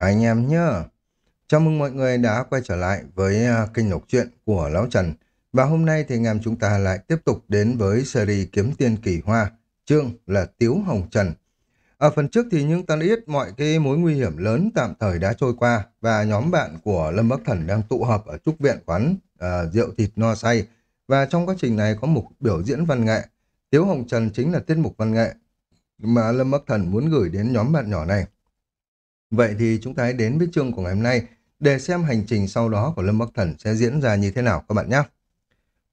Anh em nhá. Chào mừng mọi người đã quay trở lại với à, kênh đọc truyện của Lão Trần. Và hôm nay thì anh em chúng ta lại tiếp tục đến với series Kiếm Tiên Kỳ Hoa, chương là Tiếu Hồng Trần. Ở phần trước thì những ta biết mọi cái mối nguy hiểm lớn tạm thời đã trôi qua và nhóm bạn của Lâm Bắc Thần đang tụ họp ở trúc viện quán uh, rượu thịt no say. Và trong quá trình này có một biểu diễn văn nghệ. Tiếu Hồng Trần chính là tiết mục văn nghệ mà Lâm Bắc Thần muốn gửi đến nhóm bạn nhỏ này. Vậy thì chúng ta hãy đến với chương của ngày hôm nay để xem hành trình sau đó của Lâm Bắc Thần sẽ diễn ra như thế nào các bạn nhé.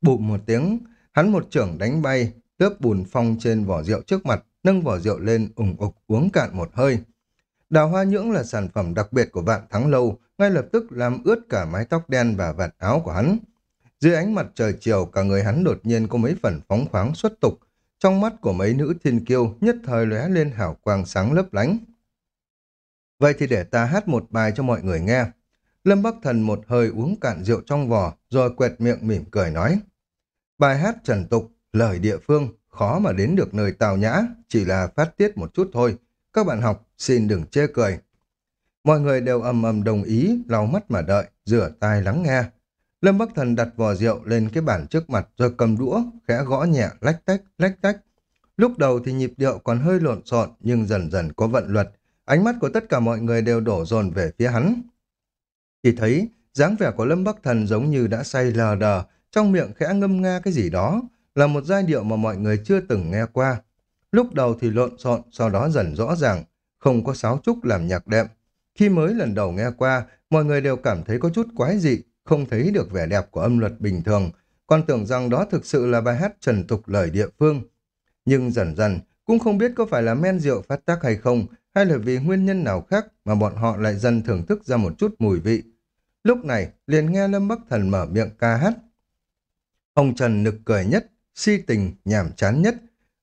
Bụm một tiếng, hắn một trưởng đánh bay, tớp bùn phong trên vỏ rượu trước mặt, nâng vỏ rượu lên ủng ục uống cạn một hơi. Đào hoa nhưỡng là sản phẩm đặc biệt của vạn thắng lâu, ngay lập tức làm ướt cả mái tóc đen và vạt áo của hắn. Dưới ánh mặt trời chiều, cả người hắn đột nhiên có mấy phần phóng khoáng xuất tục. Trong mắt của mấy nữ thiên kiêu nhất thời lóe lên hào quang sáng lấp lánh. Vậy thì để ta hát một bài cho mọi người nghe. Lâm Bắc Thần một hơi uống cạn rượu trong vò, rồi quẹt miệng mỉm cười nói. Bài hát trần tục, lời địa phương, khó mà đến được nơi tào nhã, chỉ là phát tiết một chút thôi. Các bạn học, xin đừng chê cười. Mọi người đều ầm ầm đồng ý, lau mắt mà đợi, rửa tai lắng nghe. Lâm Bắc Thần đặt vò rượu lên cái bàn trước mặt rồi cầm đũa, khẽ gõ nhẹ, lách tách, lách tách. Lúc đầu thì nhịp điệu còn hơi lộn xộn nhưng dần dần có vận luật, Ánh mắt của tất cả mọi người đều đổ dồn về phía hắn. Chỉ thấy dáng vẻ của Lâm Bắc Thần giống như đã say lờ đờ, trong miệng khẽ ngâm nga cái gì đó, là một giai điệu mà mọi người chưa từng nghe qua. Lúc đầu thì lộn xộn, sau đó dần rõ ràng, không có sáo trúc làm nhạc đệm. Khi mới lần đầu nghe qua, mọi người đều cảm thấy có chút quái dị, không thấy được vẻ đẹp của âm luật bình thường, còn tưởng rằng đó thực sự là bài hát trần tục lời địa phương. Nhưng dần dần, cũng không biết có phải là men rượu phát tác hay không, hay là vì nguyên nhân nào khác mà bọn họ lại dần thưởng thức ra một chút mùi vị. Lúc này, liền nghe Lâm Bắc Thần mở miệng ca hát. Ông Trần nực cười nhất, si tình, nhảm chán nhất,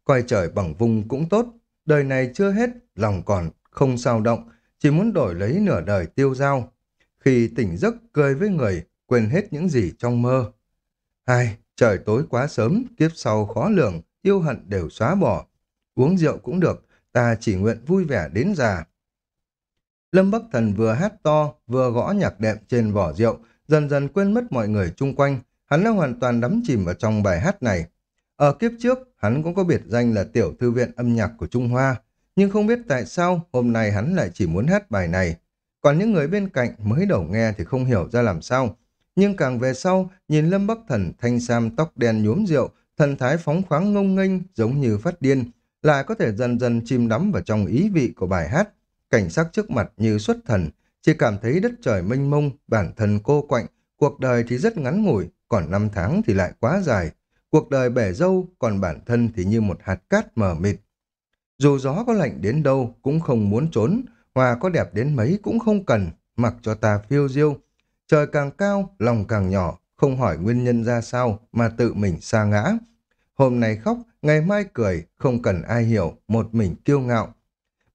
coi trời bằng vùng cũng tốt, đời này chưa hết, lòng còn không sao động, chỉ muốn đổi lấy nửa đời tiêu dao. Khi tỉnh giấc cười với người, quên hết những gì trong mơ. hai, trời tối quá sớm, kiếp sau khó lường, yêu hận đều xóa bỏ. Uống rượu cũng được, ta chỉ nguyện vui vẻ đến già. Lâm Bắc Thần vừa hát to, vừa gõ nhạc đệm trên vỏ rượu, dần dần quên mất mọi người chung quanh, hắn đã hoàn toàn đắm chìm vào trong bài hát này. Ở kiếp trước, hắn cũng có biệt danh là tiểu thư viện âm nhạc của Trung Hoa, nhưng không biết tại sao hôm nay hắn lại chỉ muốn hát bài này. Còn những người bên cạnh mới đầu nghe thì không hiểu ra làm sao. Nhưng càng về sau, nhìn Lâm Bắc Thần thanh sam tóc đen nhuốm rượu, thần thái phóng khoáng ngông nghênh giống như phát điên, lại có thể dần dần chìm đắm vào trong ý vị của bài hát. Cảnh sắc trước mặt như xuất thần, chỉ cảm thấy đất trời mênh mông, bản thân cô quạnh, cuộc đời thì rất ngắn ngủi, còn năm tháng thì lại quá dài. Cuộc đời bể dâu, còn bản thân thì như một hạt cát mờ mịt. Dù gió có lạnh đến đâu cũng không muốn trốn, hoa có đẹp đến mấy cũng không cần, mặc cho ta phiêu diêu. Trời càng cao, lòng càng nhỏ, không hỏi nguyên nhân ra sao mà tự mình xa ngã. Hôm nay khóc, ngày mai cười, không cần ai hiểu, một mình kiêu ngạo.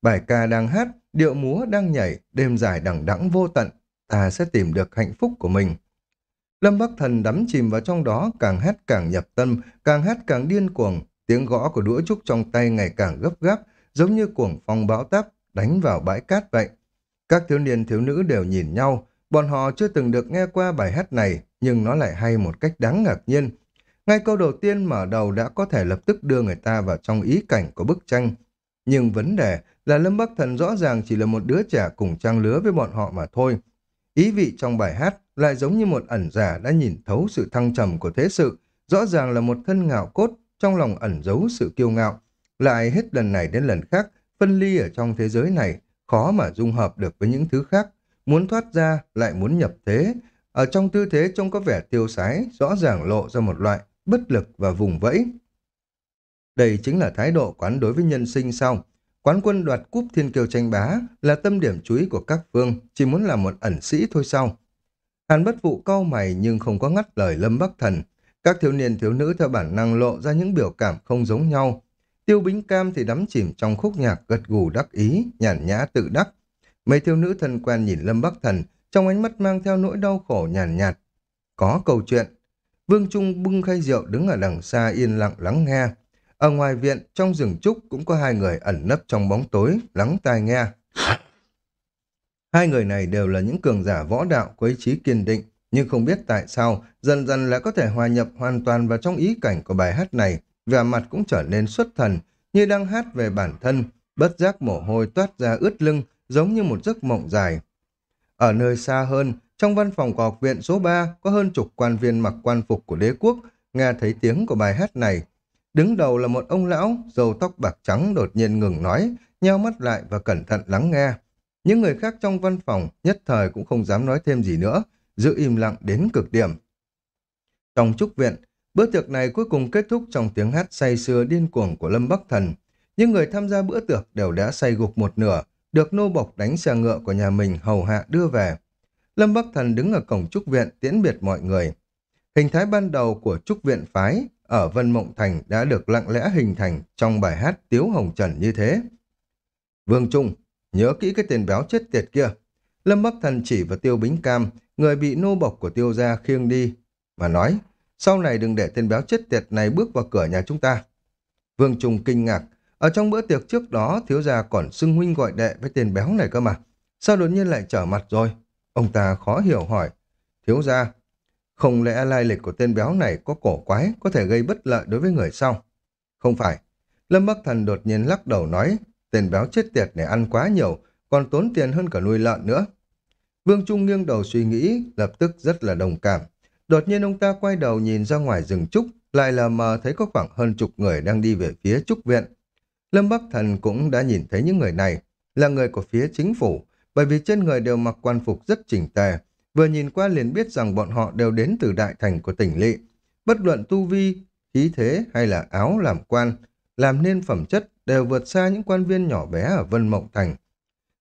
Bài ca đang hát, điệu múa đang nhảy, đêm dài đằng đẵng vô tận, ta sẽ tìm được hạnh phúc của mình. Lâm Bắc Thần đắm chìm vào trong đó, càng hát càng nhập tâm, càng hát càng điên cuồng, tiếng gõ của đũa trúc trong tay ngày càng gấp gáp, giống như cuồng phong bão táp, đánh vào bãi cát vậy. Các thiếu niên thiếu nữ đều nhìn nhau, bọn họ chưa từng được nghe qua bài hát này, nhưng nó lại hay một cách đáng ngạc nhiên, ngay câu đầu tiên mở đầu đã có thể lập tức đưa người ta vào trong ý cảnh của bức tranh. Nhưng vấn đề là Lâm Bắc Thần rõ ràng chỉ là một đứa trẻ cùng trang lứa với bọn họ mà thôi. Ý vị trong bài hát lại giống như một ẩn giả đã nhìn thấu sự thăng trầm của thế sự, rõ ràng là một thân ngạo cốt, trong lòng ẩn giấu sự kiêu ngạo. Lại hết lần này đến lần khác, phân ly ở trong thế giới này, khó mà dung hợp được với những thứ khác. Muốn thoát ra, lại muốn nhập thế. Ở trong tư thế trông có vẻ tiêu sái, rõ ràng lộ ra một loại bất lực và vùng vẫy. Đây chính là thái độ quán đối với nhân sinh sau. Quán quân đoạt cúp thiên kiều tranh bá là tâm điểm chú ý của các phương, chỉ muốn làm một ẩn sĩ thôi sau. Hàn bất vụ cau mày nhưng không có ngắt lời lâm bắc thần. Các thiếu niên thiếu nữ theo bản năng lộ ra những biểu cảm không giống nhau. Tiêu Bính Cam thì đắm chìm trong khúc nhạc gật gù đắc ý, nhàn nhã tự đắc. Mấy thiếu nữ thân quen nhìn Lâm Bắc Thần, trong ánh mắt mang theo nỗi đau khổ nhàn nhạt, nhạt. Có câu chuyện, Vương Trung bưng khay rượu đứng ở đằng xa yên lặng lắng nghe. Ở ngoài viện, trong rừng trúc cũng có hai người ẩn nấp trong bóng tối, lắng tai nghe. Hai người này đều là những cường giả võ đạo có ý chí kiên định, nhưng không biết tại sao dần dần lại có thể hòa nhập hoàn toàn vào trong ý cảnh của bài hát này, vẻ mặt cũng trở nên xuất thần, như đang hát về bản thân, bất giác mồ hôi toát ra ướt lưng, giống như một giấc mộng dài. Ở nơi xa hơn, trong văn phòng của học viện số 3 có hơn chục quan viên mặc quan phục của đế quốc, nghe thấy tiếng của bài hát này. Đứng đầu là một ông lão, râu tóc bạc trắng đột nhiên ngừng nói, nheo mắt lại và cẩn thận lắng nghe. Những người khác trong văn phòng nhất thời cũng không dám nói thêm gì nữa, giữ im lặng đến cực điểm. Trong trúc viện, bữa tiệc này cuối cùng kết thúc trong tiếng hát say sưa điên cuồng của Lâm Bắc Thần. Những người tham gia bữa tiệc đều đã say gục một nửa, được nô bộc đánh xe ngựa của nhà mình hầu hạ đưa về. Lâm Bắc Thần đứng ở cổng trúc viện tiễn biệt mọi người. Hình thái ban đầu của trúc viện phái ở Vân Mộng Thành đã được lặng lẽ hình thành trong bài hát Tiếu Hồng Trần như thế. Vương Trung, nhớ kỹ cái tên béo chết tiệt kia. Lâm Bắc Thần chỉ vào Tiêu Bính Cam, người bị nô bộc của Tiêu gia khiêng đi, mà nói, sau này đừng để tên béo chết tiệt này bước vào cửa nhà chúng ta. Vương Trung kinh ngạc, ở trong bữa tiệc trước đó thiếu gia còn xưng huynh gọi đệ với tên béo này cơ mà. Sao đột nhiên lại trở mặt rồi? Ông ta khó hiểu hỏi. Thiếu gia, không lẽ lai lịch của tên béo này có cổ quái, có thể gây bất lợi đối với người sau? Không phải. Lâm Bắc Thần đột nhiên lắc đầu nói, tên béo chết tiệt này ăn quá nhiều, còn tốn tiền hơn cả nuôi lợn nữa. Vương Trung nghiêng đầu suy nghĩ, lập tức rất là đồng cảm. Đột nhiên ông ta quay đầu nhìn ra ngoài rừng trúc, lại là mờ thấy có khoảng hơn chục người đang đi về phía trúc viện. Lâm Bắc Thần cũng đã nhìn thấy những người này, là người của phía chính phủ, bởi vì trên người đều mặc quan phục rất chỉnh tề, vừa nhìn qua liền biết rằng bọn họ đều đến từ đại thành của tỉnh lỵ. Bất luận tu vi, khí thế hay là áo làm quan, làm nên phẩm chất đều vượt xa những quan viên nhỏ bé ở Vân Mộng Thành.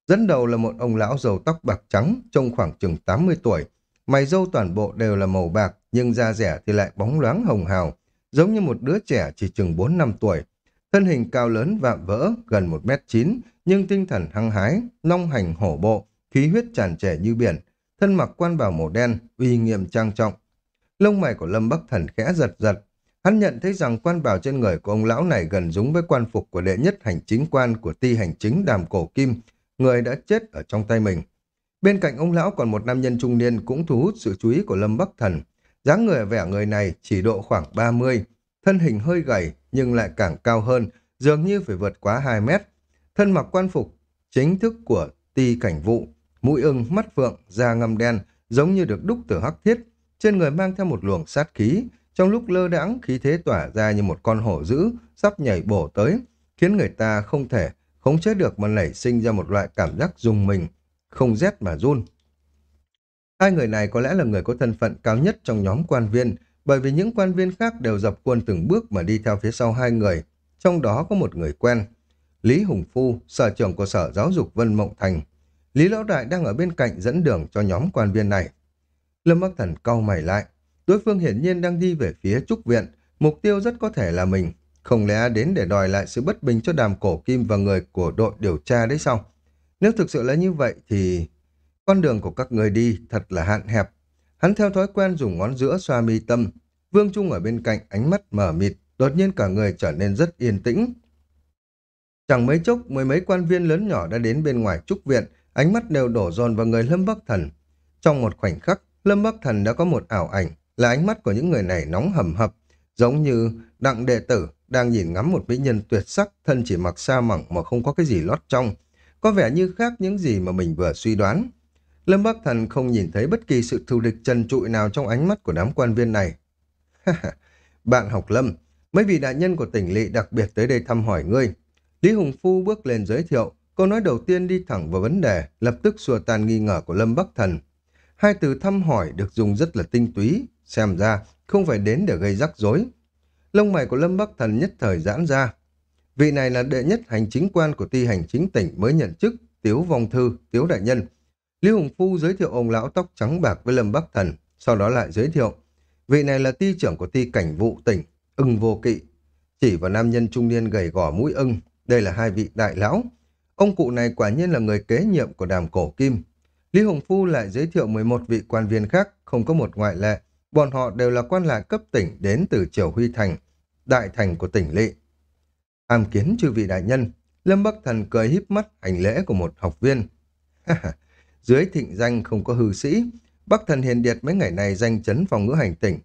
Dẫn đầu là một ông lão dầu tóc bạc trắng, trông khoảng chừng 80 tuổi. Mày râu toàn bộ đều là màu bạc, nhưng da rẻ thì lại bóng loáng hồng hào, giống như một đứa trẻ chỉ chừng 4 năm tuổi. Thân hình cao lớn vạm vỡ, gần 1 mét 9, nhưng tinh thần hăng hái, long hành hổ bộ, khí huyết tràn trề như biển, thân mặc quan bào màu đen, uy nghiêm trang trọng. Lông mày của Lâm Bắc Thần khẽ giật giật, hắn nhận thấy rằng quan bào trên người của ông lão này gần giống với quan phục của đệ nhất hành chính quan của ti hành chính đàm cổ kim, người đã chết ở trong tay mình. Bên cạnh ông lão còn một nam nhân trung niên cũng thu hút sự chú ý của Lâm Bắc Thần. dáng người vẻ người này chỉ độ khoảng 30, thân hình hơi gầy nhưng lại càng cao hơn, dường như phải vượt quá 2 mét. Thân mặc quan phục chính thức của ti cảnh vụ, mũi ưng, mắt phượng, da ngâm đen, giống như được đúc từ hắc thiết. Trên người mang theo một luồng sát khí, trong lúc lơ đãng khí thế tỏa ra như một con hổ dữ, sắp nhảy bổ tới, khiến người ta không thể khống chế được mà nảy sinh ra một loại cảm giác dùng mình, không rét mà run. Hai người này có lẽ là người có thân phận cao nhất trong nhóm quan viên, bởi vì những quan viên khác đều dập quân từng bước mà đi theo phía sau hai người, trong đó có một người quen. Lý Hùng Phu, sở trưởng của Sở Giáo dục Vân Mộng Thành. Lý Lão Đại đang ở bên cạnh dẫn đường cho nhóm quan viên này. Lâm Bắc Thần cau mày lại. Đối phương hiển nhiên đang đi về phía Trúc Viện, mục tiêu rất có thể là mình. Không lẽ đến để đòi lại sự bất bình cho đàm cổ kim và người của đội điều tra đấy sao? Nếu thực sự là như vậy thì... Con đường của các người đi thật là hạn hẹp. Hắn theo thói quen dùng ngón giữa xoa mi tâm. Vương Trung ở bên cạnh ánh mắt mở mịt, đột nhiên cả người trở nên rất yên tĩnh. Chẳng mấy chốc, mười mấy quan viên lớn nhỏ đã đến bên ngoài trúc viện, ánh mắt đều đổ dồn vào người Lâm Bắc Thần. Trong một khoảnh khắc, Lâm Bắc Thần đã có một ảo ảnh, là ánh mắt của những người này nóng hầm hập, giống như đặng đệ tử đang nhìn ngắm một mỹ nhân tuyệt sắc, thân chỉ mặc sa mỏng mà không có cái gì lót trong. Có vẻ như khác những gì mà mình vừa suy đoán. Lâm Bắc Thần không nhìn thấy bất kỳ sự thù địch trần trụi nào trong ánh mắt của đám quan viên này. Bạn học Lâm, mấy vị đại nhân của tỉnh lỵ đặc biệt tới đây thăm hỏi ngươi. Lý Hùng Phu bước lên giới thiệu, câu nói đầu tiên đi thẳng vào vấn đề, lập tức xua tan nghi ngờ của Lâm Bắc Thần. Hai từ thăm hỏi được dùng rất là tinh túy, xem ra không phải đến để gây rắc rối. Lông mày của Lâm Bắc Thần nhất thời giãn ra. Vị này là đệ nhất hành chính quan của ti hành chính tỉnh mới nhận chức, Tiếu Vong Thư, Tiếu Đại Nhân. Lý Hùng Phu giới thiệu ông lão tóc trắng bạc với Lâm Bắc Thần, sau đó lại giới thiệu. Vị này là ti trưởng của ti cảnh vụ tỉnh, ưng vô kỵ. Chỉ vào nam nhân trung niên gầy gò mũi ưng, đây là hai vị đại lão. Ông cụ này quả nhiên là người kế nhiệm của đàm cổ kim. Lý hồng Phu lại giới thiệu 11 vị quan viên khác, không có một ngoại lệ. Bọn họ đều là quan lại cấp tỉnh đến từ Triều Huy Thành, đại thành của tỉnh lỵ. Hàm kiến chư vị đại nhân, Lâm Bắc Thần cười híp mắt hành lễ của một học viên. Dưới thịnh danh không có hư sĩ, Bắc thần hiền điệt mấy ngày này danh chấn phòng ngữ hành tỉnh.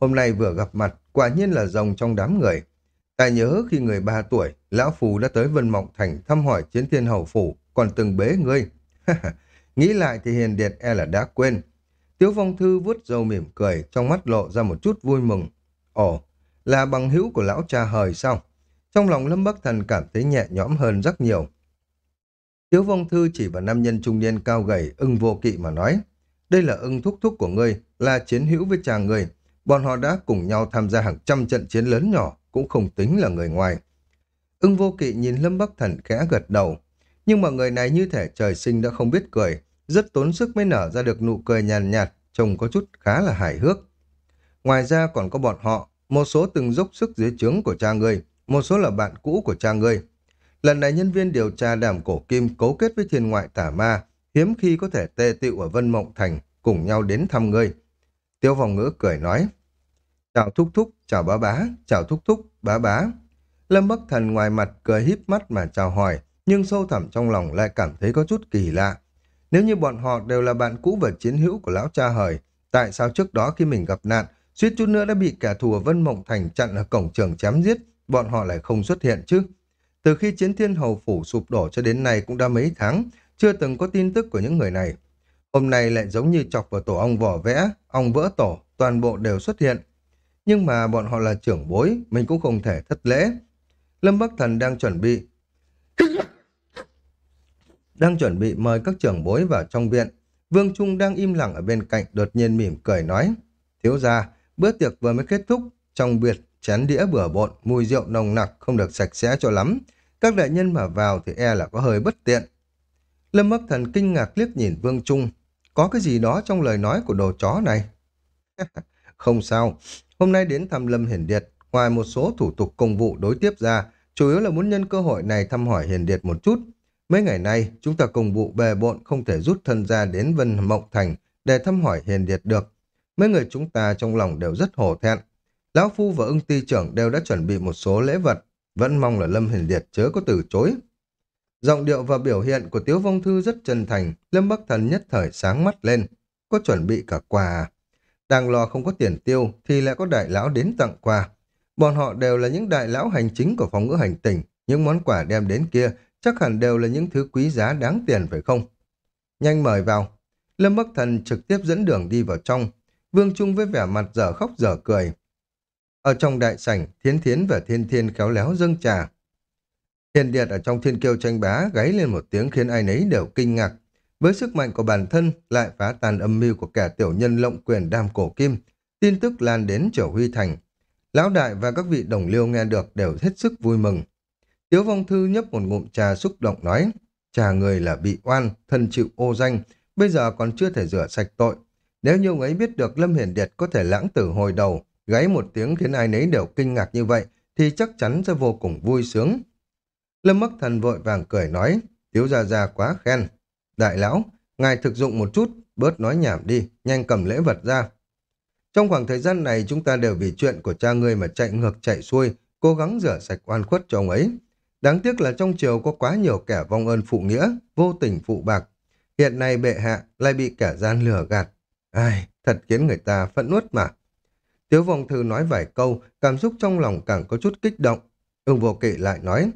Hôm nay vừa gặp mặt, quả nhiên là rồng trong đám người. Ta nhớ khi người ba tuổi, Lão Phù đã tới Vân Mộng Thành thăm hỏi chiến thiên hầu phủ, còn từng bế ngươi. Nghĩ lại thì hiền điệt e là đã quên. Tiếu Phong Thư vuốt râu mỉm cười, trong mắt lộ ra một chút vui mừng. Ồ, là bằng hữu của lão cha hời sao? Trong lòng Lâm Bắc Thần cảm thấy nhẹ nhõm hơn rất nhiều. Tiếu Phong Thư chỉ vào nam nhân trung niên cao gầy, ưng vô kỵ mà nói. Đây là ưng thúc thúc của ngươi, là chiến hữu với cha người Bọn họ đã cùng nhau tham gia hàng trăm trận chiến lớn nhỏ, cũng không tính là người ngoài. Ưng vô kỵ nhìn Lâm Bắc Thần khẽ gật đầu. Nhưng mà người này như thể trời sinh đã không biết cười, rất tốn sức mới nở ra được nụ cười nhàn nhạt, trông có chút khá là hài hước. Ngoài ra còn có bọn họ, một số từng dốc sức dưới trướng của cha ngươi, một số là bạn cũ của cha ngươi. Lần này nhân viên điều tra đàm cổ kim cấu kết với thiên ngoại tả ma, hiếm khi có thể tê tựu ở Vân Mộng Thành, cùng nhau đến thăm ngươi. Tiêu vòng ngữ cười nói, chào thúc thúc, chào bá bá, chào thúc thúc, bá bá. Lâm Bắc Thần ngoài mặt cười híp mắt mà chào hỏi, nhưng sâu thẳm trong lòng lại cảm thấy có chút kỳ lạ. Nếu như bọn họ đều là bạn cũ và chiến hữu của lão cha hời, tại sao trước đó khi mình gặp nạn, suýt chút nữa đã bị kẻ thù ở Vân Mộng Thành chặn ở cổng trường chém giết, bọn họ lại không xuất hiện chứ? Từ khi chiến thiên hầu phủ sụp đổ cho đến nay cũng đã mấy tháng, chưa từng có tin tức của những người này. Hôm nay lại giống như chọc vào tổ ong vỏ vẽ, ong vỡ tổ, toàn bộ đều xuất hiện. Nhưng mà bọn họ là trưởng bối, mình cũng không thể thất lễ. Lâm Bắc Thần đang chuẩn bị đang chuẩn bị mời các trưởng bối vào trong viện. Vương Trung đang im lặng ở bên cạnh đột nhiên mỉm cười nói. Thiếu gia, bữa tiệc vừa mới kết thúc, trong biệt chén đĩa bừa bộn, mùi rượu nồng nặc không được sạch sẽ cho lắm. Các đại nhân mà vào thì e là có hơi bất tiện. Lâm Bắc Thần kinh ngạc liếc nhìn Vương Trung. Có cái gì đó trong lời nói của đồ chó này? không sao. Hôm nay đến thăm Lâm Hiển Điệt, ngoài một số thủ tục công vụ đối tiếp ra, chủ yếu là muốn nhân cơ hội này thăm hỏi hiền Điệt một chút. Mấy ngày nay, chúng ta công vụ bề bộn không thể rút thân ra đến Vân Mộng Thành để thăm hỏi Hiền Điệt được. Mấy người chúng ta trong lòng đều rất hổ thẹn. Lão Phu và ưng ty trưởng đều đã chuẩn bị một số lễ vật, vẫn mong là Lâm Hiền Điệt chớ có từ chối. Giọng điệu và biểu hiện của Tiếu Vong Thư rất chân thành, Lâm Bắc Thần nhất thời sáng mắt lên. Có chuẩn bị cả quà à? Đang lo không có tiền tiêu thì lại có đại lão đến tặng quà. Bọn họ đều là những đại lão hành chính của phòng ngữ hành tỉnh, những món quà đem đến kia chắc hẳn đều là những thứ quý giá đáng tiền phải không? Nhanh mời vào. Lâm Bắc Thần trực tiếp dẫn đường đi vào trong. Vương Trung với vẻ mặt dở khóc dở cười. Ở trong đại sảnh, Thiến Thiến và Thiên Thiên khéo léo dâng trà. Thiên Điệt ở trong thiên kiêu tranh bá gáy lên một tiếng khiến ai nấy đều kinh ngạc. Với sức mạnh của bản thân lại phá tan âm mưu của kẻ tiểu nhân lộng quyền đam cổ kim. Tin tức lan đến Triều Huy Thành. Lão đại và các vị đồng liêu nghe được đều hết sức vui mừng. Tiếu Vong Thư nhấp một ngụm trà xúc động nói, trà người là bị oan, thân chịu ô danh, bây giờ còn chưa thể rửa sạch tội. Nếu như ông ấy biết được Lâm Hiển Điệt có thể lãng tử hồi đầu, gáy một tiếng khiến ai nấy đều kinh ngạc như vậy, thì chắc chắn sẽ vô cùng vui sướng. Lâm Bắc Thần vội vàng cười nói, Tiếu Gia Gia quá khen. Đại lão, ngài thực dụng một chút, bớt nói nhảm đi, nhanh cầm lễ vật ra. Trong khoảng thời gian này chúng ta đều vì chuyện của cha ngươi mà chạy ngược chạy xuôi, cố gắng rửa sạch oan khuất cho ông ấy. Đáng tiếc là trong triều có quá nhiều kẻ vong ơn phụ nghĩa, vô tình phụ bạc. Hiện nay bệ hạ lại bị kẻ gian lừa gạt. Ai, thật khiến người ta phẫn nuốt mà. Tiếu vong thư nói vài câu, cảm xúc trong lòng càng có chút kích động. Ưng vô kỵ lại nói,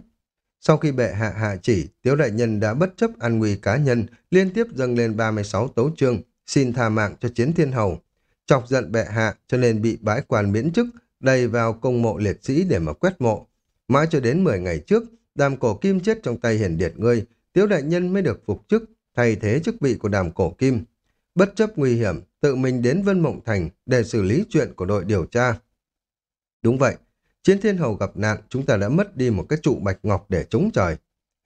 sau khi bệ hạ hạ chỉ, Tiếu đại nhân đã bất chấp an nguy cá nhân, liên tiếp dâng lên 36 tấu chương, xin tha mạng cho chiến thiên hầu. Chọc giận bệ hạ cho nên bị bãi quan miễn chức, đầy vào công mộ liệt sĩ để mà quét mộ. Mãi cho đến 10 ngày trước, đàm cổ kim chết trong tay hiển điệt ngươi, tiếu đại nhân mới được phục chức, thay thế chức vị của đàm cổ kim. Bất chấp nguy hiểm, tự mình đến Vân Mộng Thành để xử lý chuyện của đội điều tra. Đúng vậy, chiến thiên hầu gặp nạn, chúng ta đã mất đi một cái trụ bạch ngọc để chống trời.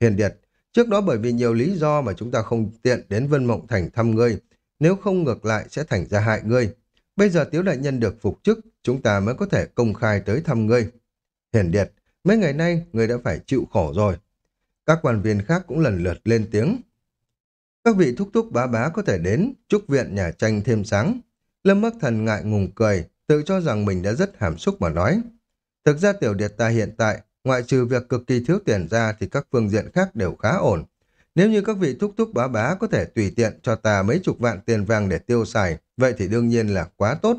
Hiền điệt, trước đó bởi vì nhiều lý do mà chúng ta không tiện đến Vân Mộng Thành thăm ngươi, nếu không ngược lại sẽ thành ra hại ngươi. Bây giờ tiếu đại nhân được phục chức, chúng ta mới có thể công khai tới thăm ngươi. Hiển điệt, Mấy ngày nay, người đã phải chịu khổ rồi. Các quan viên khác cũng lần lượt lên tiếng. Các vị thúc thúc bá bá có thể đến, chúc viện nhà tranh thêm sáng. Lâm Bắc Thần ngại ngùng cười, tự cho rằng mình đã rất hàm xúc mà nói. Thực ra tiểu điệt ta hiện tại, ngoại trừ việc cực kỳ thiếu tiền ra thì các phương diện khác đều khá ổn. Nếu như các vị thúc thúc bá bá có thể tùy tiện cho ta mấy chục vạn tiền vàng để tiêu xài, vậy thì đương nhiên là quá tốt.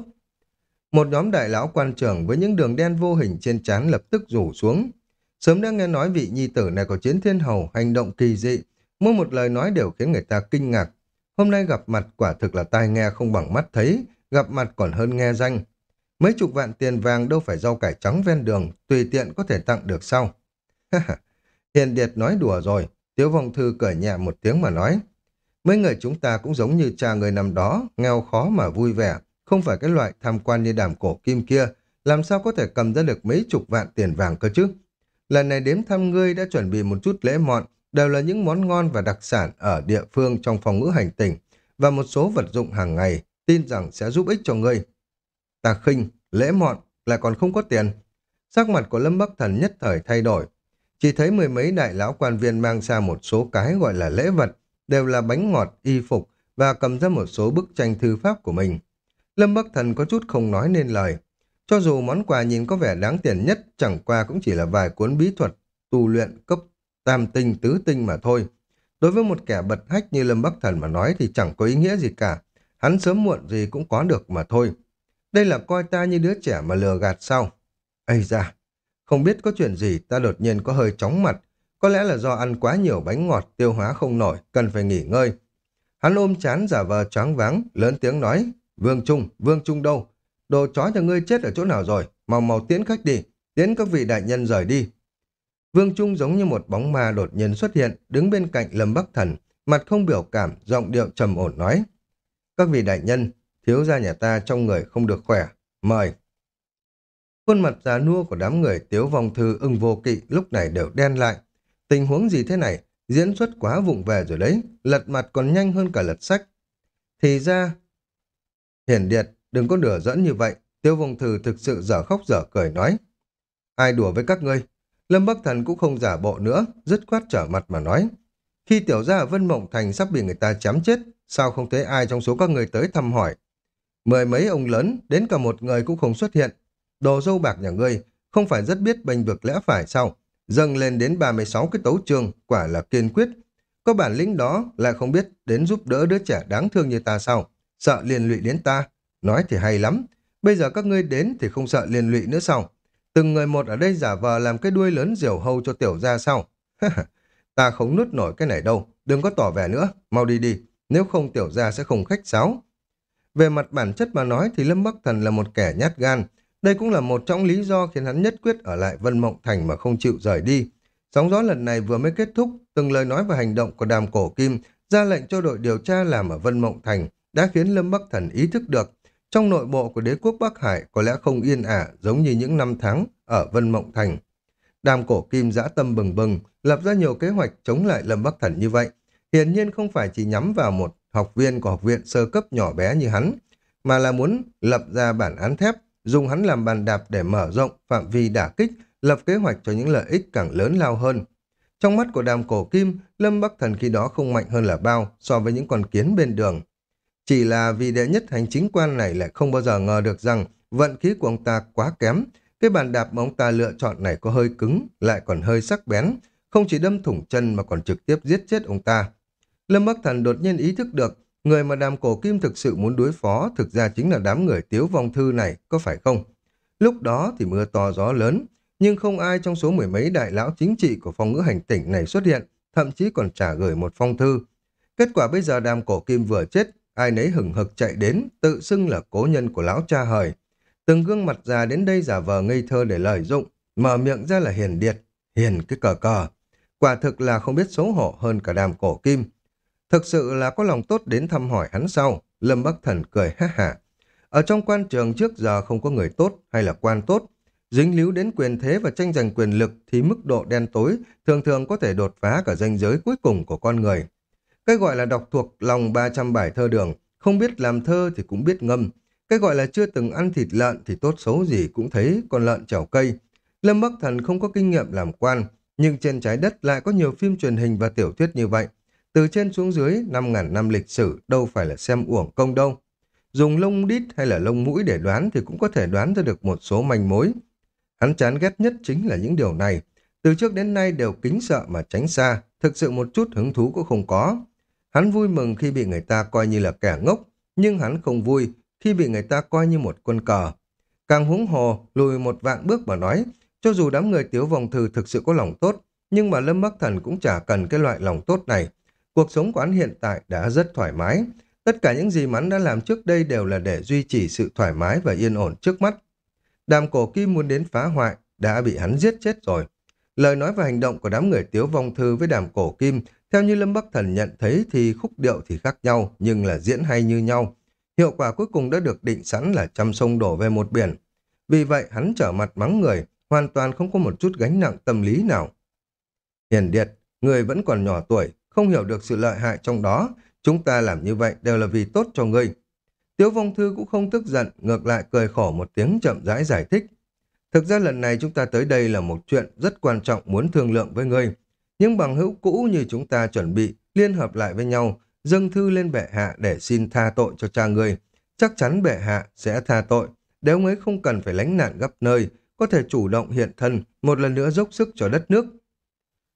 Một nhóm đại lão quan trưởng với những đường đen vô hình trên trán lập tức rủ xuống. Sớm đã nghe nói vị nhi tử này có chiến thiên hầu hành động kỳ dị, mỗi một lời nói đều khiến người ta kinh ngạc. Hôm nay gặp mặt quả thực là tai nghe không bằng mắt thấy, gặp mặt còn hơn nghe danh. Mấy chục vạn tiền vàng đâu phải rau cải trắng ven đường, tùy tiện có thể tặng được sau. Hiền Điệt nói đùa rồi, Tiếu Vong Thư cười nhẹ một tiếng mà nói. Mấy người chúng ta cũng giống như cha người nằm đó, nghèo khó mà vui vẻ, không phải cái loại tham quan như đàm cổ kim kia, làm sao có thể cầm ra được mấy chục vạn tiền vàng cơ chứ? Lần này đếm thăm ngươi đã chuẩn bị một chút lễ mọn, đều là những món ngon và đặc sản ở địa phương trong phòng ngữ hành tỉnh, và một số vật dụng hàng ngày, tin rằng sẽ giúp ích cho ngươi. Ta khinh, lễ mọn, lại còn không có tiền. Sắc mặt của Lâm Bắc Thần nhất thời thay đổi. Chỉ thấy mười mấy đại lão quan viên mang ra một số cái gọi là lễ vật, đều là bánh ngọt, y phục, và cầm ra một số bức tranh thư pháp của mình. Lâm Bắc Thần có chút không nói nên lời. Cho dù món quà nhìn có vẻ đáng tiền nhất, chẳng qua cũng chỉ là vài cuốn bí thuật, tu luyện cấp tam tinh, tứ tinh mà thôi. Đối với một kẻ bật hách như Lâm Bắc Thần mà nói thì chẳng có ý nghĩa gì cả. Hắn sớm muộn gì cũng có được mà thôi. Đây là coi ta như đứa trẻ mà lừa gạt sao? Ây da, không biết có chuyện gì ta đột nhiên có hơi chóng mặt. Có lẽ là do ăn quá nhiều bánh ngọt, tiêu hóa không nổi, cần phải nghỉ ngơi. Hắn ôm chán giả vờ choáng váng, lớn tiếng nói, Vương Trung, Vương Trung đâu? Đồ chó cho ngươi chết ở chỗ nào rồi? Mau mau tiến khách đi, tiến các vị đại nhân rời đi. Vương Trung giống như một bóng ma đột nhiên xuất hiện, đứng bên cạnh Lâm Bắc Thần, mặt không biểu cảm, giọng điệu trầm ổn nói. Các vị đại nhân, thiếu gia nhà ta trong người không được khỏe, mời. Khuôn mặt già nua của đám người tiếu vong thư ưng vô kỵ lúc này đều đen lại. Tình huống gì thế này, diễn xuất quá vụng về rồi đấy, lật mặt còn nhanh hơn cả lật sách. Thì ra, hiển điệt, đừng có đùa dẫn như vậy, tiêu vùng thư thực sự dở khóc dở cười nói. Ai đùa với các ngươi? Lâm Bắc Thần cũng không giả bộ nữa, dứt khoát trở mặt mà nói. Khi tiểu gia ở Vân Mộng Thành sắp bị người ta chém chết, sao không thấy ai trong số các người tới thăm hỏi? Mười mấy ông lớn, đến cả một người cũng không xuất hiện. Đồ dâu bạc nhà ngươi, không phải rất biết bênh vực lẽ phải sao? Dâng lên đến 36 cái tấu trường, quả là kiên quyết. Có bản lĩnh đó lại không biết đến giúp đỡ đứa trẻ đáng thương như ta sao? Sợ liên lụy đến ta. Nói thì hay lắm. Bây giờ các ngươi đến thì không sợ liên lụy nữa sao? Từng người một ở đây giả vờ làm cái đuôi lớn diều hâu cho tiểu ra sao? ta không nuốt nổi cái này đâu. Đừng có tỏ vẻ nữa. Mau đi đi. Nếu không tiểu ra sẽ không khách sáo. Về mặt bản chất mà nói thì Lâm Bắc Thần là một kẻ nhát gan. Đây cũng là một trong lý do khiến hắn nhất quyết ở lại Vân Mộng Thành mà không chịu rời đi. Sóng gió lần này vừa mới kết thúc, từng lời nói và hành động của đàm cổ kim ra lệnh cho đội điều tra làm ở Vân Mộng Thành đã khiến Lâm Bắc Thần ý thức được trong nội bộ của đế quốc Bắc Hải có lẽ không yên ả giống như những năm tháng ở Vân Mộng Thành. Đàm cổ kim dã tâm bừng bừng, lập ra nhiều kế hoạch chống lại Lâm Bắc Thần như vậy. Hiển nhiên không phải chỉ nhắm vào một học viên của học viện sơ cấp nhỏ bé như hắn, mà là muốn lập ra bản án thép, dùng hắn làm bàn đạp để mở rộng phạm vi đả kích, lập kế hoạch cho những lợi ích càng lớn lao hơn. Trong mắt của đàm cổ kim, Lâm Bắc Thần khi đó không mạnh hơn là bao so với những con kiến bên đường. Chỉ là vì đệ nhất hành chính quan này lại không bao giờ ngờ được rằng vận khí của ông ta quá kém. Cái bàn đạp mà ông ta lựa chọn này có hơi cứng, lại còn hơi sắc bén, không chỉ đâm thủng chân mà còn trực tiếp giết chết ông ta. Lâm Bắc Thần đột nhiên ý thức được, người mà đàm cổ kim thực sự muốn đối phó thực ra chính là đám người tiếu vong thư này, có phải không? Lúc đó thì mưa to gió lớn, nhưng không ai trong số mười mấy đại lão chính trị của phong ngữ hành tỉnh này xuất hiện, thậm chí còn trả gửi một phong thư. Kết quả bây giờ đàm cổ kim vừa chết, ai nấy hừng hực chạy đến, tự xưng là cố nhân của lão cha hời. Từng gương mặt già đến đây giả vờ ngây thơ để lợi dụng, mở miệng ra là hiền điệt, hiền cái cờ cờ. Quả thực là không biết xấu hổ hơn cả đàm cổ kim. Thực sự là có lòng tốt đến thăm hỏi hắn sau, Lâm Bắc Thần cười ha hả. Ở trong quan trường trước giờ không có người tốt hay là quan tốt. Dính líu đến quyền thế và tranh giành quyền lực thì mức độ đen tối thường thường có thể đột phá cả ranh giới cuối cùng của con người. Cái gọi là đọc thuộc lòng 300 bài thơ đường, không biết làm thơ thì cũng biết ngâm. Cái gọi là chưa từng ăn thịt lợn thì tốt xấu gì cũng thấy con lợn trèo cây. Lâm Bắc Thần không có kinh nghiệm làm quan, nhưng trên trái đất lại có nhiều phim truyền hình và tiểu thuyết như vậy. Từ trên xuống dưới, 5.000 năm lịch sử đâu phải là xem uổng công đâu. Dùng lông đít hay là lông mũi để đoán thì cũng có thể đoán ra được một số manh mối. Hắn chán ghét nhất chính là những điều này. Từ trước đến nay đều kính sợ mà tránh xa, thực sự một chút hứng thú cũng không có. Hắn vui mừng khi bị người ta coi như là kẻ ngốc, nhưng hắn không vui khi bị người ta coi như một quân cờ. Càng huống hồ, lùi một vạn bước mà nói, cho dù đám người tiếu vòng thư thực sự có lòng tốt, nhưng mà Lâm Bắc Thần cũng chả cần cái loại lòng tốt này. Cuộc sống của hắn hiện tại đã rất thoải mái. Tất cả những gì mà hắn đã làm trước đây đều là để duy trì sự thoải mái và yên ổn trước mắt. Đàm cổ kim muốn đến phá hoại, đã bị hắn giết chết rồi. Lời nói và hành động của đám người tiếu vong thư với đàm cổ kim, theo như Lâm Bắc Thần nhận thấy thì khúc điệu thì khác nhau, nhưng là diễn hay như nhau. Hiệu quả cuối cùng đã được định sẵn là trăm sông đổ về một biển. Vì vậy hắn trở mặt mắng người, hoàn toàn không có một chút gánh nặng tâm lý nào. Hiền Điệt, người vẫn còn nhỏ tuổi, không hiểu được sự lợi hại trong đó. Chúng ta làm như vậy đều là vì tốt cho ngươi. Tiếu Vong Thư cũng không tức giận, ngược lại cười khổ một tiếng chậm rãi giải thích. Thực ra lần này chúng ta tới đây là một chuyện rất quan trọng muốn thương lượng với ngươi. Nhưng bằng hữu cũ như chúng ta chuẩn bị liên hợp lại với nhau, dâng thư lên bệ hạ để xin tha tội cho cha ngươi. Chắc chắn bệ hạ sẽ tha tội, nếu ông ấy không cần phải lánh nạn gấp nơi, có thể chủ động hiện thân, một lần nữa dốc sức cho đất nước.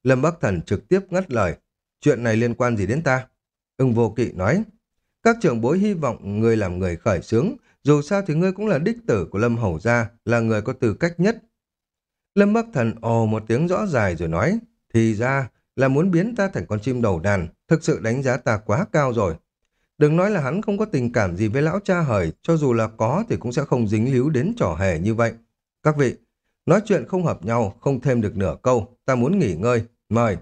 Lâm Bắc Thần trực tiếp ngắt lời, chuyện này liên quan gì đến ta? Ưng vô kỵ nói, các trưởng bối hy vọng ngươi làm người khởi sướng. dù sao thì ngươi cũng là đích tử của Lâm Hầu Gia, là người có tư cách nhất. Lâm Bắc Thần ồ một tiếng rõ dài rồi nói, thì ra là muốn biến ta thành con chim đầu đàn, thực sự đánh giá ta quá cao rồi. Đừng nói là hắn không có tình cảm gì với lão cha hời, cho dù là có thì cũng sẽ không dính líu đến trò hề như vậy. Các vị, nói chuyện không hợp nhau, không thêm được nửa câu, ta muốn nghỉ ngơi, mời.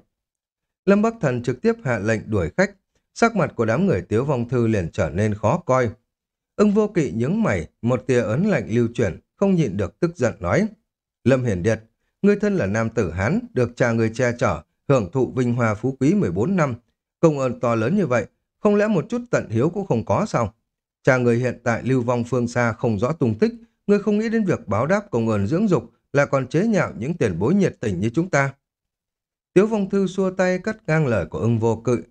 Lâm Bắc Thần trực tiếp hạ lệnh đuổi khách, sắc mặt của đám người tiếu vong thư liền trở nên khó coi. Ưng vô kỵ nhướng mày, một tia ấn lạnh lưu chuyển, không nhịn được tức giận nói. Lâm Hiển Điệt, ngươi thân là nam tử Hán, được cha người che chở, hưởng thụ vinh hoa phú quý 14 năm. Công ơn to lớn như vậy, không lẽ một chút tận hiếu cũng không có sao? Cha người hiện tại lưu vong phương xa không rõ tung tích, ngươi không nghĩ đến việc báo đáp công ơn dưỡng dục là còn chế nhạo những tiền bối nhiệt tình như chúng ta. Tiếu vong thư xua tay cắt ngang lời của ưng vô cự.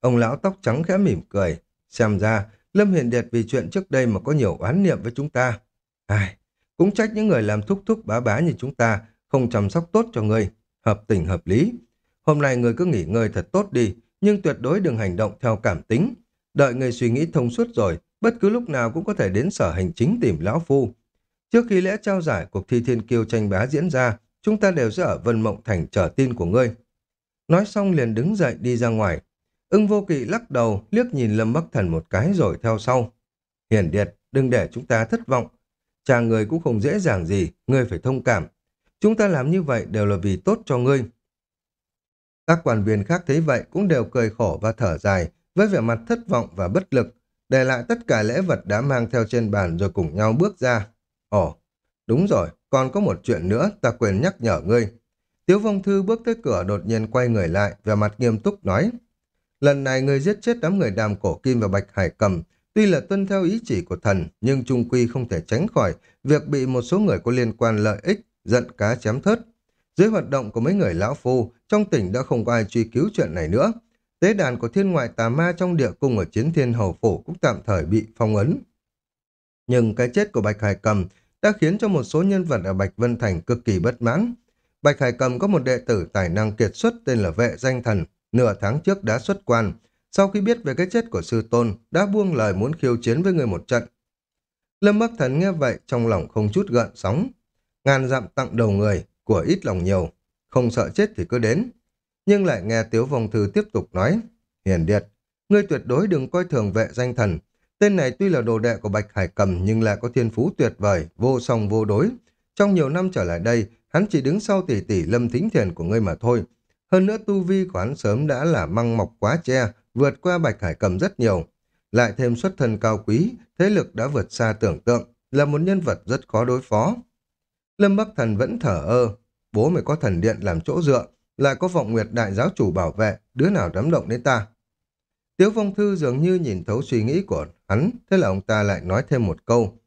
Ông lão tóc trắng khẽ mỉm cười. Xem ra, Lâm Hiền Điệt vì chuyện trước đây mà có nhiều oán niệm với chúng ta. Ai, cũng trách những người làm thúc thúc bá bá như chúng ta, không chăm sóc tốt cho người, hợp tình hợp lý. Hôm nay người cứ nghỉ ngơi thật tốt đi, nhưng tuyệt đối đừng hành động theo cảm tính. Đợi người suy nghĩ thông suốt rồi, bất cứ lúc nào cũng có thể đến sở hành chính tìm Lão Phu. Trước khi lễ trao giải cuộc thi thiên kiêu tranh bá diễn ra, chúng ta đều sẽ ở Vân Mộng Thành chờ tin của ngươi. Nói xong liền đứng dậy đi ra ngoài. Ưng vô kỵ lắc đầu, liếc nhìn Lâm Bắc Thần một cái rồi theo sau. Hiển Điệt, đừng để chúng ta thất vọng. Cha người cũng không dễ dàng gì, ngươi phải thông cảm. Chúng ta làm như vậy đều là vì tốt cho ngươi. Các quản viên khác thấy vậy cũng đều cười khổ và thở dài, với vẻ mặt thất vọng và bất lực, để lại tất cả lễ vật đã mang theo trên bàn rồi cùng nhau bước ra. Ồ, đúng rồi, còn có một chuyện nữa ta quên nhắc nhở ngươi. Tiếu Vong Thư bước tới cửa đột nhiên quay người lại, vẻ mặt nghiêm túc nói. Lần này người giết chết đám người đàm cổ kim và bạch hải cầm, tuy là tuân theo ý chỉ của thần, nhưng trung quy không thể tránh khỏi việc bị một số người có liên quan lợi ích, giận cá chém thớt. Dưới hoạt động của mấy người lão phu, trong tỉnh đã không có ai truy cứu chuyện này nữa. Tế đàn của thiên ngoại tà ma trong địa cung ở chiến thiên hầu phủ cũng tạm thời bị phong ấn. Nhưng cái chết của Bạch Hải Cầm đã khiến cho một số nhân vật ở Bạch Vân Thành cực kỳ bất mãn. Bạch Hải Cầm có một đệ tử tài năng kiệt xuất tên là Vệ Danh Thần, nửa tháng trước đã xuất quan. Sau khi biết về cái chết của sư tôn, đã buông lời muốn khiêu chiến với người một trận. Lâm Bắc Thần nghe vậy trong lòng không chút gợn sóng. Ngàn dặm tặng đầu người, của ít lòng nhiều, không sợ chết thì cứ đến. Nhưng lại nghe Tiếu Vong Thư tiếp tục nói, Hiền Điệt, ngươi tuyệt đối đừng coi thường vệ danh thần. Tên này tuy là đồ đệ của Bạch Hải Cầm nhưng lại có thiên phú tuyệt vời, vô song vô đối. Trong nhiều năm trở lại đây, hắn chỉ đứng sau tỷ tỷ lâm thính thiền của ngươi mà thôi. Hơn nữa tu vi của hắn sớm đã là măng mọc quá tre, vượt qua Bạch Hải Cầm rất nhiều. Lại thêm xuất thân cao quý, thế lực đã vượt xa tưởng tượng, là một nhân vật rất khó đối phó. Lâm Bắc Thần vẫn thở ơ, bố mày có thần điện làm chỗ dựa, lại có vọng nguyệt đại giáo chủ bảo vệ, đứa nào dám động đến ta. Tiếu Phong Thư dường như nhìn thấu suy nghĩ của hắn, thế là ông ta lại nói thêm một câu.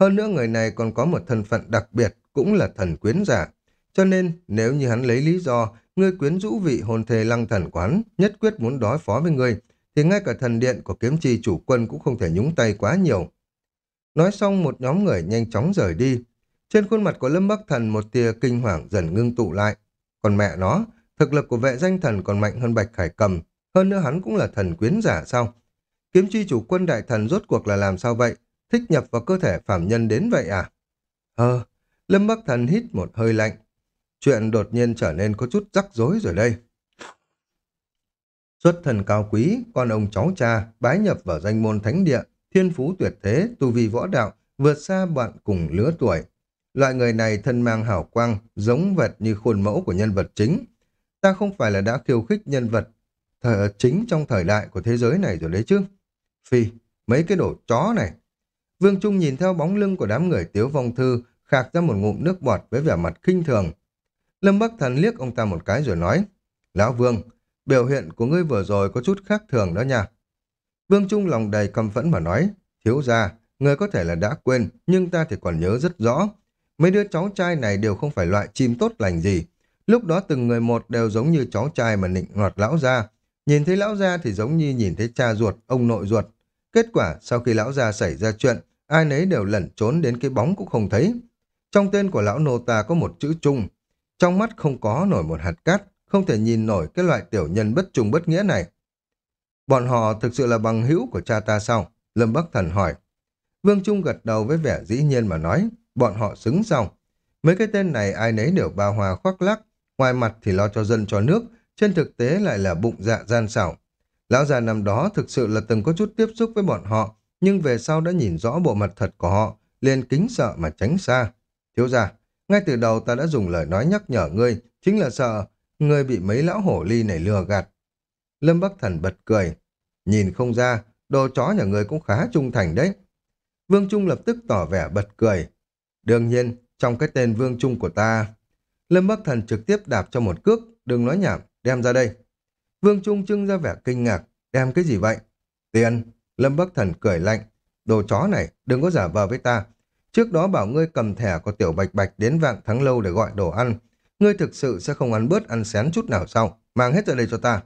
Hơn nữa người này còn có một thân phận đặc biệt, cũng là thần quyến giả. Cho nên, nếu như hắn lấy lý do, ngươi quyến rũ vị hồn thề lăng thần quán, nhất quyết muốn đối phó với ngươi, thì ngay cả thần điện của kiếm chi chủ quân cũng không thể nhúng tay quá nhiều. Nói xong một nhóm người nhanh chóng rời đi, trên khuôn mặt của Lâm Bắc Thần một tia kinh hoàng dần ngưng tụ lại. Còn mẹ nó, thực lực của vệ danh thần còn mạnh hơn Bạch Khải Cầm, hơn nữa hắn cũng là thần quyến giả sao? Kiếm chi chủ quân đại thần rốt cuộc là làm sao vậy? Thích nhập vào cơ thể phạm nhân đến vậy à? Hờ, Lâm Bắc Thần hít một hơi lạnh. Chuyện đột nhiên trở nên có chút rắc rối rồi đây. Xuất thần cao quý, con ông cháu cha, bái nhập vào danh môn thánh địa, thiên phú tuyệt thế, tu vi võ đạo, vượt xa bạn cùng lứa tuổi. Loại người này thân mang hảo quang, giống vật như khuôn mẫu của nhân vật chính. Ta không phải là đã khiêu khích nhân vật thờ chính trong thời đại của thế giới này rồi đấy chứ. Phi, mấy cái đồ chó này. Vương Trung nhìn theo bóng lưng của đám người tiếu vong thư, khạc ra một ngụm nước bọt với vẻ mặt khinh thường. Lâm Bắc Thần liếc ông ta một cái rồi nói, Lão Vương, biểu hiện của ngươi vừa rồi có chút khác thường đó nha. Vương Trung lòng đầy căm phẫn mà nói, thiếu ra, người có thể là đã quên, nhưng ta thì còn nhớ rất rõ. Mấy đứa cháu trai này đều không phải loại chim tốt lành gì. Lúc đó từng người một đều giống như cháu trai mà nịnh ngọt lão ra. Nhìn thấy lão gia thì giống như nhìn thấy cha ruột, ông nội ruột. Kết quả, sau khi lão gia xảy ra chuyện, ai nấy đều lẩn trốn đến cái bóng cũng không thấy. Trong tên của lão nô ta có một chữ trung Trong mắt không có nổi một hạt cát, không thể nhìn nổi cái loại tiểu nhân bất trung bất nghĩa này. Bọn họ thực sự là bằng hữu của cha ta sao? Lâm Bắc Thần hỏi. Vương Trung gật đầu với vẻ dĩ nhiên mà nói, bọn họ xứng sao? Mấy cái tên này ai nấy đều ba hòa khoác lắc, ngoài mặt thì lo cho dân cho nước, trên thực tế lại là bụng dạ gian xảo. Lão già năm đó thực sự là từng có chút tiếp xúc với bọn họ, nhưng về sau đã nhìn rõ bộ mặt thật của họ, liền kính sợ mà tránh xa. Thiếu gia, ngay từ đầu ta đã dùng lời nói nhắc nhở ngươi, chính là sợ ngươi bị mấy lão hổ ly này lừa gạt. Lâm Bắc Thần bật cười. Nhìn không ra, đồ chó nhà ngươi cũng khá trung thành đấy. Vương Trung lập tức tỏ vẻ bật cười. Đương nhiên, trong cái tên Vương Trung của ta, Lâm Bắc Thần trực tiếp đạp cho một cước, đừng nói nhảm, đem ra đây. Vương Trung trưng ra vẻ kinh ngạc, đem cái gì vậy? Tiền, Lâm Bắc Thần cười lạnh, đồ chó này, đừng có giả vờ với ta. Trước đó bảo ngươi cầm thẻ của tiểu bạch bạch đến vạn thắng lâu để gọi đồ ăn. Ngươi thực sự sẽ không ăn bớt ăn xén chút nào sau, mang hết ra đây cho ta.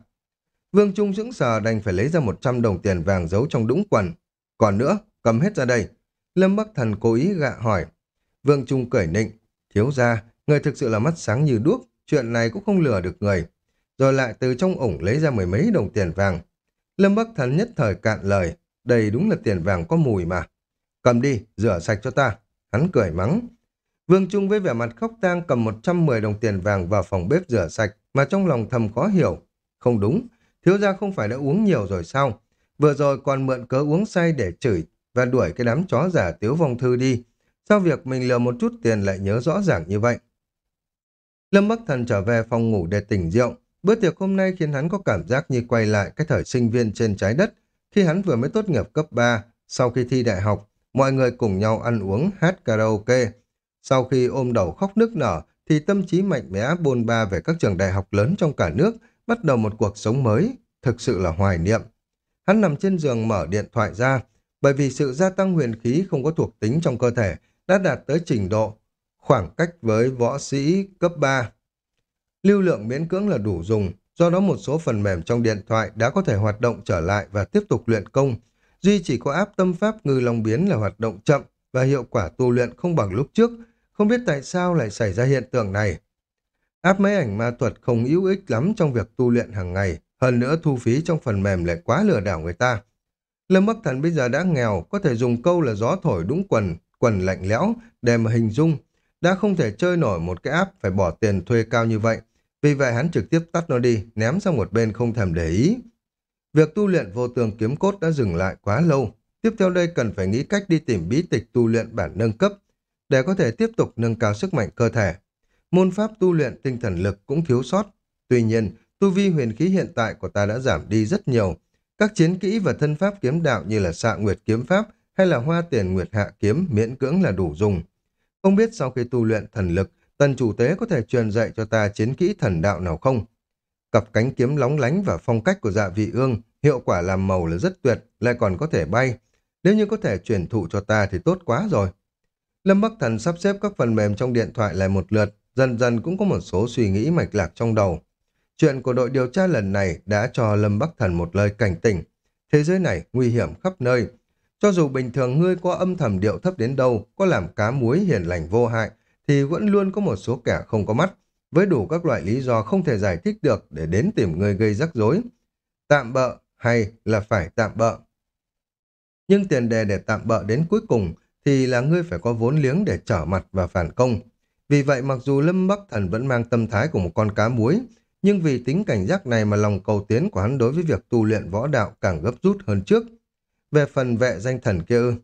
Vương Trung dững sờ đành phải lấy ra 100 đồng tiền vàng giấu trong đũng quần. Còn nữa, cầm hết ra đây. Lâm Bắc Thần cố ý gạ hỏi. Vương Trung cởi nịnh, thiếu ra, người thực sự là mắt sáng như đuốc, chuyện này cũng không lừa được người rồi lại từ trong ủng lấy ra mười mấy đồng tiền vàng. Lâm Bắc Thần nhất thời cạn lời, đây đúng là tiền vàng có mùi mà. Cầm đi, rửa sạch cho ta. Hắn cười mắng. Vương Trung với vẻ mặt khóc tang cầm 110 đồng tiền vàng vào phòng bếp rửa sạch mà trong lòng thầm khó hiểu. Không đúng, thiếu gia không phải đã uống nhiều rồi sao? Vừa rồi còn mượn cớ uống say để chửi và đuổi cái đám chó giả tiếu vong thư đi. Sao việc mình lừa một chút tiền lại nhớ rõ ràng như vậy? Lâm Bắc Thần trở về phòng ngủ để tỉnh rượu. Bữa tiệc hôm nay khiến hắn có cảm giác như quay lại cái thời sinh viên trên trái đất, khi hắn vừa mới tốt nghiệp cấp 3, sau khi thi đại học, mọi người cùng nhau ăn uống, hát karaoke. Sau khi ôm đầu khóc nức nở, thì tâm trí mạnh mẽ bôn ba về các trường đại học lớn trong cả nước, bắt đầu một cuộc sống mới, thực sự là hoài niệm. Hắn nằm trên giường mở điện thoại ra, bởi vì sự gia tăng huyền khí không có thuộc tính trong cơ thể đã đạt tới trình độ khoảng cách với võ sĩ cấp 3 lưu lượng miễn cưỡng là đủ dùng, do đó một số phần mềm trong điện thoại đã có thể hoạt động trở lại và tiếp tục luyện công. Duy chỉ có áp tâm pháp ngư long biến là hoạt động chậm và hiệu quả tu luyện không bằng lúc trước, không biết tại sao lại xảy ra hiện tượng này. Áp máy ảnh ma thuật không hữu ích lắm trong việc tu luyện hàng ngày, hơn nữa thu phí trong phần mềm lại quá lừa đảo người ta. Lâm Bắc Thần bây giờ đã nghèo, có thể dùng câu là gió thổi đúng quần, quần lạnh lẽo để mà hình dung. Đã không thể chơi nổi một cái app phải bỏ tiền thuê cao như vậy, vì vậy hắn trực tiếp tắt nó đi, ném sang một bên không thèm để ý. Việc tu luyện vô tường kiếm cốt đã dừng lại quá lâu. Tiếp theo đây cần phải nghĩ cách đi tìm bí tịch tu luyện bản nâng cấp để có thể tiếp tục nâng cao sức mạnh cơ thể. Môn pháp tu luyện tinh thần lực cũng thiếu sót. Tuy nhiên, tu vi huyền khí hiện tại của ta đã giảm đi rất nhiều. Các chiến kỹ và thân pháp kiếm đạo như là xạ nguyệt kiếm pháp hay là hoa tiền nguyệt hạ kiếm miễn cưỡng là đủ dùng. Không biết sau khi tu luyện thần lực, Tần chủ tế có thể truyền dạy cho ta chiến kỹ thần đạo nào không? Cặp cánh kiếm lóng lánh và phong cách của dạ vị ương, hiệu quả làm màu là rất tuyệt, lại còn có thể bay. Nếu như có thể truyền thụ cho ta thì tốt quá rồi. Lâm Bắc Thần sắp xếp các phần mềm trong điện thoại lại một lượt, dần dần cũng có một số suy nghĩ mạch lạc trong đầu. Chuyện của đội điều tra lần này đã cho Lâm Bắc Thần một lời cảnh tỉnh. Thế giới này nguy hiểm khắp nơi. Cho dù bình thường ngươi có âm thầm điệu thấp đến đâu, có làm cá muối hiền lành vô hại, thì vẫn luôn có một số kẻ không có mắt, với đủ các loại lý do không thể giải thích được để đến tìm người gây rắc rối. Tạm bợ hay là phải tạm bợ. Nhưng tiền đề để tạm bợ đến cuối cùng thì là ngươi phải có vốn liếng để trở mặt và phản công. Vì vậy mặc dù Lâm Bắc Thần vẫn mang tâm thái của một con cá muối, nhưng vì tính cảnh giác này mà lòng cầu tiến của hắn đối với việc tu luyện võ đạo càng gấp rút hơn trước. Về phần vệ danh thần kia ư,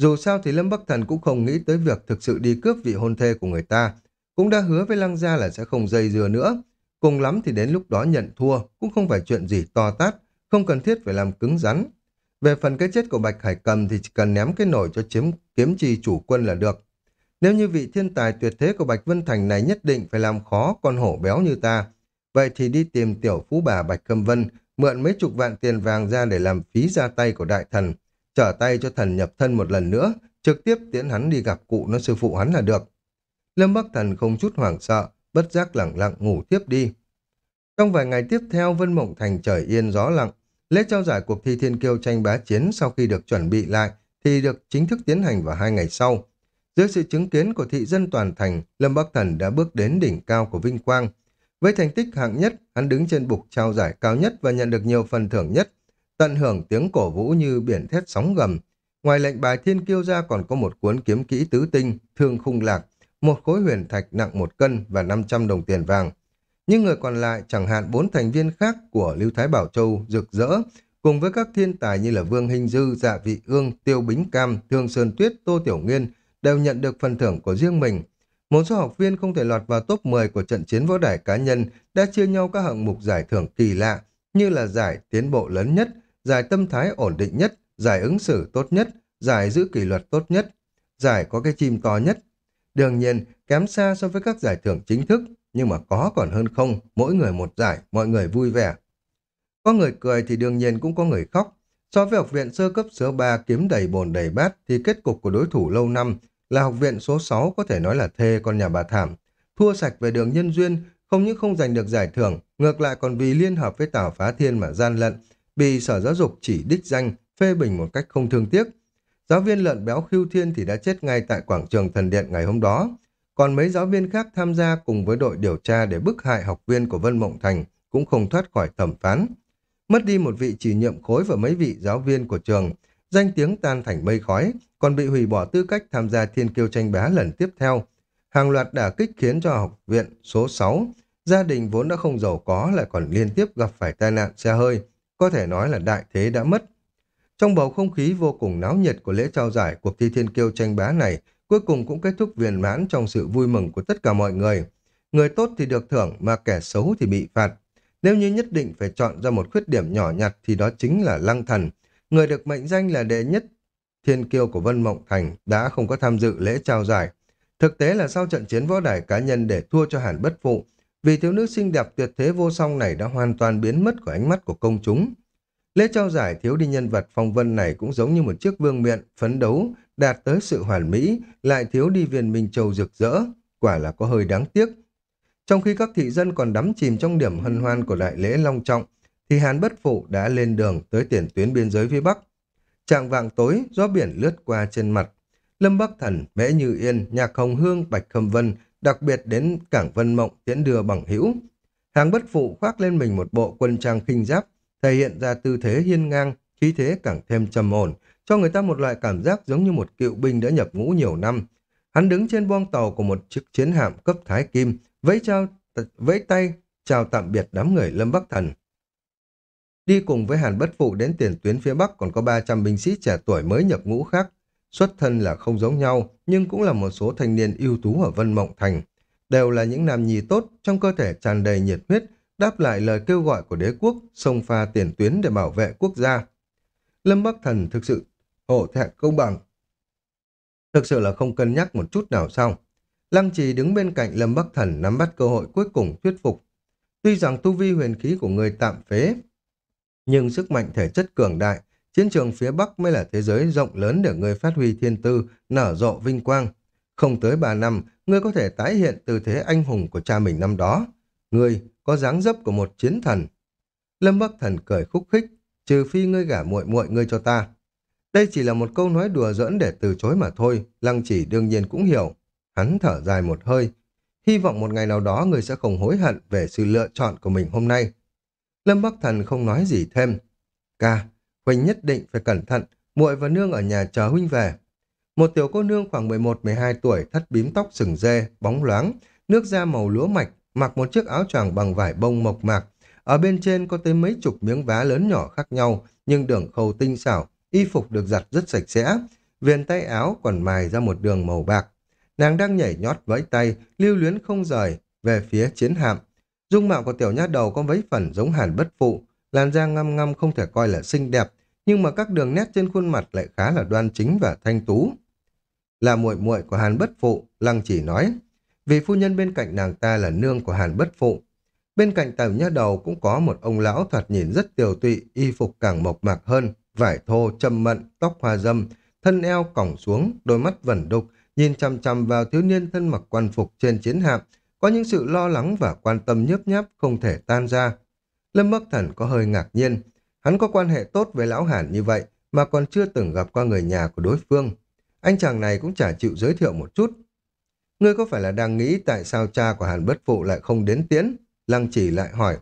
dù sao thì Lâm Bắc Thần cũng không nghĩ tới việc thực sự đi cướp vị hôn thê của người ta, cũng đã hứa với Lăng Gia là sẽ không dây dưa nữa. Cùng lắm thì đến lúc đó nhận thua, cũng không phải chuyện gì to tát, không cần thiết phải làm cứng rắn. Về phần cái chết của Bạch Hải Cầm thì chỉ cần ném cái nổi cho chiếm kiếm trì chủ quân là được. Nếu như vị thiên tài tuyệt thế của Bạch Vân Thành này nhất định phải làm khó con hổ béo như ta, vậy thì đi tìm tiểu phú bà Bạch cầm Vân, mượn mấy chục vạn tiền vàng ra để làm phí ra tay của đại thần, trở tay cho thần nhập thân một lần nữa, trực tiếp tiễn hắn đi gặp cụ nó sư phụ hắn là được. Lâm Bắc Thần không chút hoảng sợ, bất giác lặng lặng ngủ tiếp đi. Trong vài ngày tiếp theo, Vân Mộng Thành trời yên gió lặng. Lễ trao giải cuộc thi thiên kiêu tranh bá chiến sau khi được chuẩn bị lại thì được chính thức tiến hành vào hai ngày sau. Dưới sự chứng kiến của thị dân toàn thành, Lâm Bắc Thần đã bước đến đỉnh cao của vinh quang. Với thành tích hạng nhất, hắn đứng trên bục trao giải cao nhất và nhận được nhiều phần thưởng nhất, tận hưởng tiếng cổ vũ như biển thét sóng gầm. Ngoài lệnh bài thiên kiêu ra còn có một cuốn kiếm kỹ tứ tinh, thương khung lạc, một khối huyền thạch nặng một cân và 500 đồng tiền vàng. Những người còn lại, chẳng hạn bốn thành viên khác của Lưu Thái Bảo Châu rực rỡ, cùng với các thiên tài như là Vương Hình Dư, Dạ Vị Ương, Tiêu Bính Cam, Thương Sơn Tuyết, Tô Tiểu Nguyên đều nhận được phần thưởng của riêng mình. Một số học viên không thể lọt vào top 10 của trận chiến võ đài cá nhân đã chia nhau các hạng mục giải thưởng kỳ lạ như là giải tiến bộ lớn nhất, giải tâm thái ổn định nhất, giải ứng xử tốt nhất, giải giữ kỷ luật tốt nhất, giải có cái chim to nhất. Đương nhiên, kém xa so với các giải thưởng chính thức, nhưng mà có còn hơn không, mỗi người một giải, mọi người vui vẻ. Có người cười thì đương nhiên cũng có người khóc. So với học viện sơ cấp số 3 kiếm đầy bồn đầy bát thì kết cục của đối thủ lâu năm là học viện số 6 có thể nói là thê con nhà bà thảm. Thua sạch về đường nhân duyên, không những không giành được giải thưởng, ngược lại còn vì liên hợp với Tào Phá Thiên mà gian lận, bị sở giáo dục chỉ đích danh, phê bình một cách không thương tiếc. Giáo viên lợn béo khiêu thiên thì đã chết ngay tại quảng trường thần điện ngày hôm đó. Còn mấy giáo viên khác tham gia cùng với đội điều tra để bức hại học viên của Vân Mộng Thành cũng không thoát khỏi thẩm phán. Mất đi một vị chỉ nhiệm khối và mấy vị giáo viên của trường, danh tiếng tan thành mây khói, còn bị hủy bỏ tư cách tham gia thiên kiêu tranh bá lần tiếp theo. Hàng loạt đả kích khiến cho học viện số 6, gia đình vốn đã không giàu có lại còn liên tiếp gặp phải tai nạn xe hơi, có thể nói là đại thế đã mất. Trong bầu không khí vô cùng náo nhiệt của lễ trao giải cuộc thi thiên kiêu tranh bá này, cuối cùng cũng kết thúc viên mãn trong sự vui mừng của tất cả mọi người. Người tốt thì được thưởng mà kẻ xấu thì bị phạt. Nếu như nhất định phải chọn ra một khuyết điểm nhỏ nhặt thì đó chính là lăng thần. Người được mệnh danh là đệ nhất thiên kiêu của Vân Mộng Thành đã không có tham dự lễ trao giải. Thực tế là sau trận chiến võ đài cá nhân để thua cho Hàn Bất Phụ, vì thiếu nữ xinh đẹp tuyệt thế vô song này đã hoàn toàn biến mất khỏi ánh mắt của công chúng. Lễ trao giải thiếu đi nhân vật phong vân này cũng giống như một chiếc vương miện phấn đấu, đạt tới sự hoàn mỹ, lại thiếu đi viên Minh Châu rực rỡ, quả là có hơi đáng tiếc. Trong khi các thị dân còn đắm chìm trong điểm hân hoan của đại lễ long trọng, thì Hàn Bất Phụ đã lên đường tới tiền tuyến biên giới phía Bắc. Trạng vạng tối, gió biển lướt qua trên mặt. Lâm Bắc Thần, Mễ Như Yên, Nhạc Hồng Hương, Bạch Khâm Vân, đặc biệt đến Cảng Vân Mộng tiễn đưa bằng hữu. Hàng Bất Phụ khoác lên mình một bộ quân trang khinh giáp, thể hiện ra tư thế hiên ngang, khí thế càng thêm trầm ổn, cho người ta một loại cảm giác giống như một cựu binh đã nhập ngũ nhiều năm. Hắn đứng trên boong tàu của một chiếc chiến hạm cấp thái kim, vẫy trao vẫy tay chào tạm biệt đám người Lâm Bắc Thần. Đi cùng với Hàn Bất Phụ đến tiền tuyến phía Bắc còn có 300 binh sĩ trẻ tuổi mới nhập ngũ khác. Xuất thân là không giống nhau, nhưng cũng là một số thanh niên ưu tú ở Vân Mộng Thành. Đều là những nam nhi tốt, trong cơ thể tràn đầy nhiệt huyết, đáp lại lời kêu gọi của đế quốc, xông pha tiền tuyến để bảo vệ quốc gia. Lâm Bắc Thần thực sự hổ thẹn công bằng. Thực sự là không cân nhắc một chút nào sao. Lăng trì đứng bên cạnh Lâm Bắc Thần nắm bắt cơ hội cuối cùng thuyết phục. Tuy rằng tu vi huyền khí của người tạm phế, nhưng sức mạnh thể chất cường đại, chiến trường phía Bắc mới là thế giới rộng lớn để ngươi phát huy thiên tư, nở rộ vinh quang. Không tới ba năm, ngươi có thể tái hiện tư thế anh hùng của cha mình năm đó. Ngươi có dáng dấp của một chiến thần. Lâm Bắc Thần cười khúc khích, trừ phi ngươi gả muội muội ngươi cho ta. Đây chỉ là một câu nói đùa giỡn để từ chối mà thôi, Lăng chỉ đương nhiên cũng hiểu. Hắn thở dài một hơi. Hy vọng một ngày nào đó người sẽ không hối hận về sự lựa chọn của mình hôm nay. Lâm Bắc Thần không nói gì thêm. Ca, Huynh nhất định phải cẩn thận, muội và nương ở nhà chờ Huynh về. Một tiểu cô nương khoảng 11-12 tuổi thắt bím tóc sừng dê, bóng loáng, nước da màu lúa mạch, mặc một chiếc áo choàng bằng vải bông mộc mạc. Ở bên trên có tới mấy chục miếng vá lớn nhỏ khác nhau, nhưng đường khâu tinh xảo, y phục được giặt rất sạch sẽ. Viền tay áo còn mài ra một đường màu bạc. Nàng đang nhảy nhót vẫy tay, lưu luyến không rời, về phía chiến hạm. Dung mạo của tiểu nha đầu có mấy phần giống hàn bất phụ, làn da ngăm ngăm không thể coi là xinh đẹp, nhưng mà các đường nét trên khuôn mặt lại khá là đoan chính và thanh tú. Là muội muội của Hàn Bất Phụ, Lăng chỉ nói, vì phu nhân bên cạnh nàng ta là nương của Hàn Bất Phụ. Bên cạnh tàu nha đầu cũng có một ông lão thoạt nhìn rất tiều tụy, y phục càng mộc mạc hơn, vải thô, châm mận, tóc hoa dâm, thân eo còng xuống, đôi mắt vẩn đục, nhìn chằm chằm vào thiếu niên thân mặc quan phục trên chiến hạm, có những sự lo lắng và quan tâm nhớp nháp không thể tan ra. Lâm Bắc Thần có hơi ngạc nhiên, hắn có quan hệ tốt với lão Hàn như vậy mà còn chưa từng gặp qua người nhà của đối phương. Anh chàng này cũng chả chịu giới thiệu một chút. Ngươi có phải là đang nghĩ tại sao cha của Hàn Bất Phụ lại không đến tiến? Lăng chỉ lại hỏi.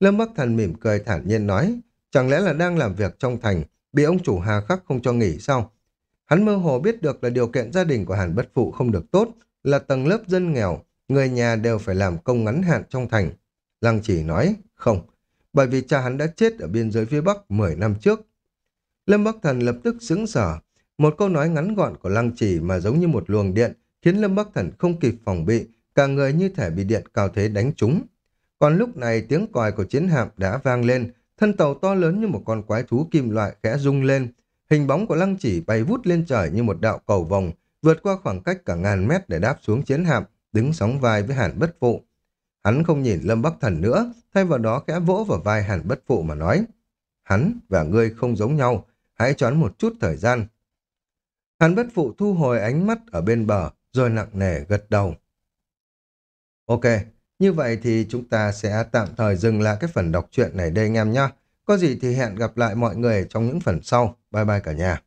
Lâm Bắc Thần mỉm cười thản nhiên nói, chẳng lẽ là đang làm việc trong thành, bị ông chủ Hà Khắc không cho nghỉ sao? Hắn mơ hồ biết được là điều kiện gia đình của Hàn Bất Phụ không được tốt, là tầng lớp dân nghèo, người nhà đều phải làm công ngắn hạn trong thành. Lăng chỉ nói, không, bởi vì cha hắn đã chết ở biên giới phía Bắc 10 năm trước. Lâm Bắc Thần lập tức sững sờ, một câu nói ngắn gọn của Lăng chỉ mà giống như một luồng điện, khiến Lâm Bắc Thần không kịp phòng bị, cả người như thể bị điện cao thế đánh trúng. Còn lúc này tiếng còi của chiến hạm đã vang lên, thân tàu to lớn như một con quái thú kim loại khẽ rung lên, hình bóng của Lăng chỉ bay vút lên trời như một đạo cầu vòng, vượt qua khoảng cách cả ngàn mét để đáp xuống chiến hạm, đứng sóng vai với Hàn Bất Phụ. Hắn không nhìn Lâm Bắc Thần nữa, thay vào đó khẽ vỗ vào vai Hàn Bất Phụ mà nói. Hắn và ngươi không giống nhau, hãy choán một chút thời gian. Hàn Bất Phụ thu hồi ánh mắt ở bên bờ, rồi nặng nề gật đầu. Ok, như vậy thì chúng ta sẽ tạm thời dừng lại cái phần đọc truyện này đây anh em nhé. Có gì thì hẹn gặp lại mọi người trong những phần sau. Bye bye cả nhà.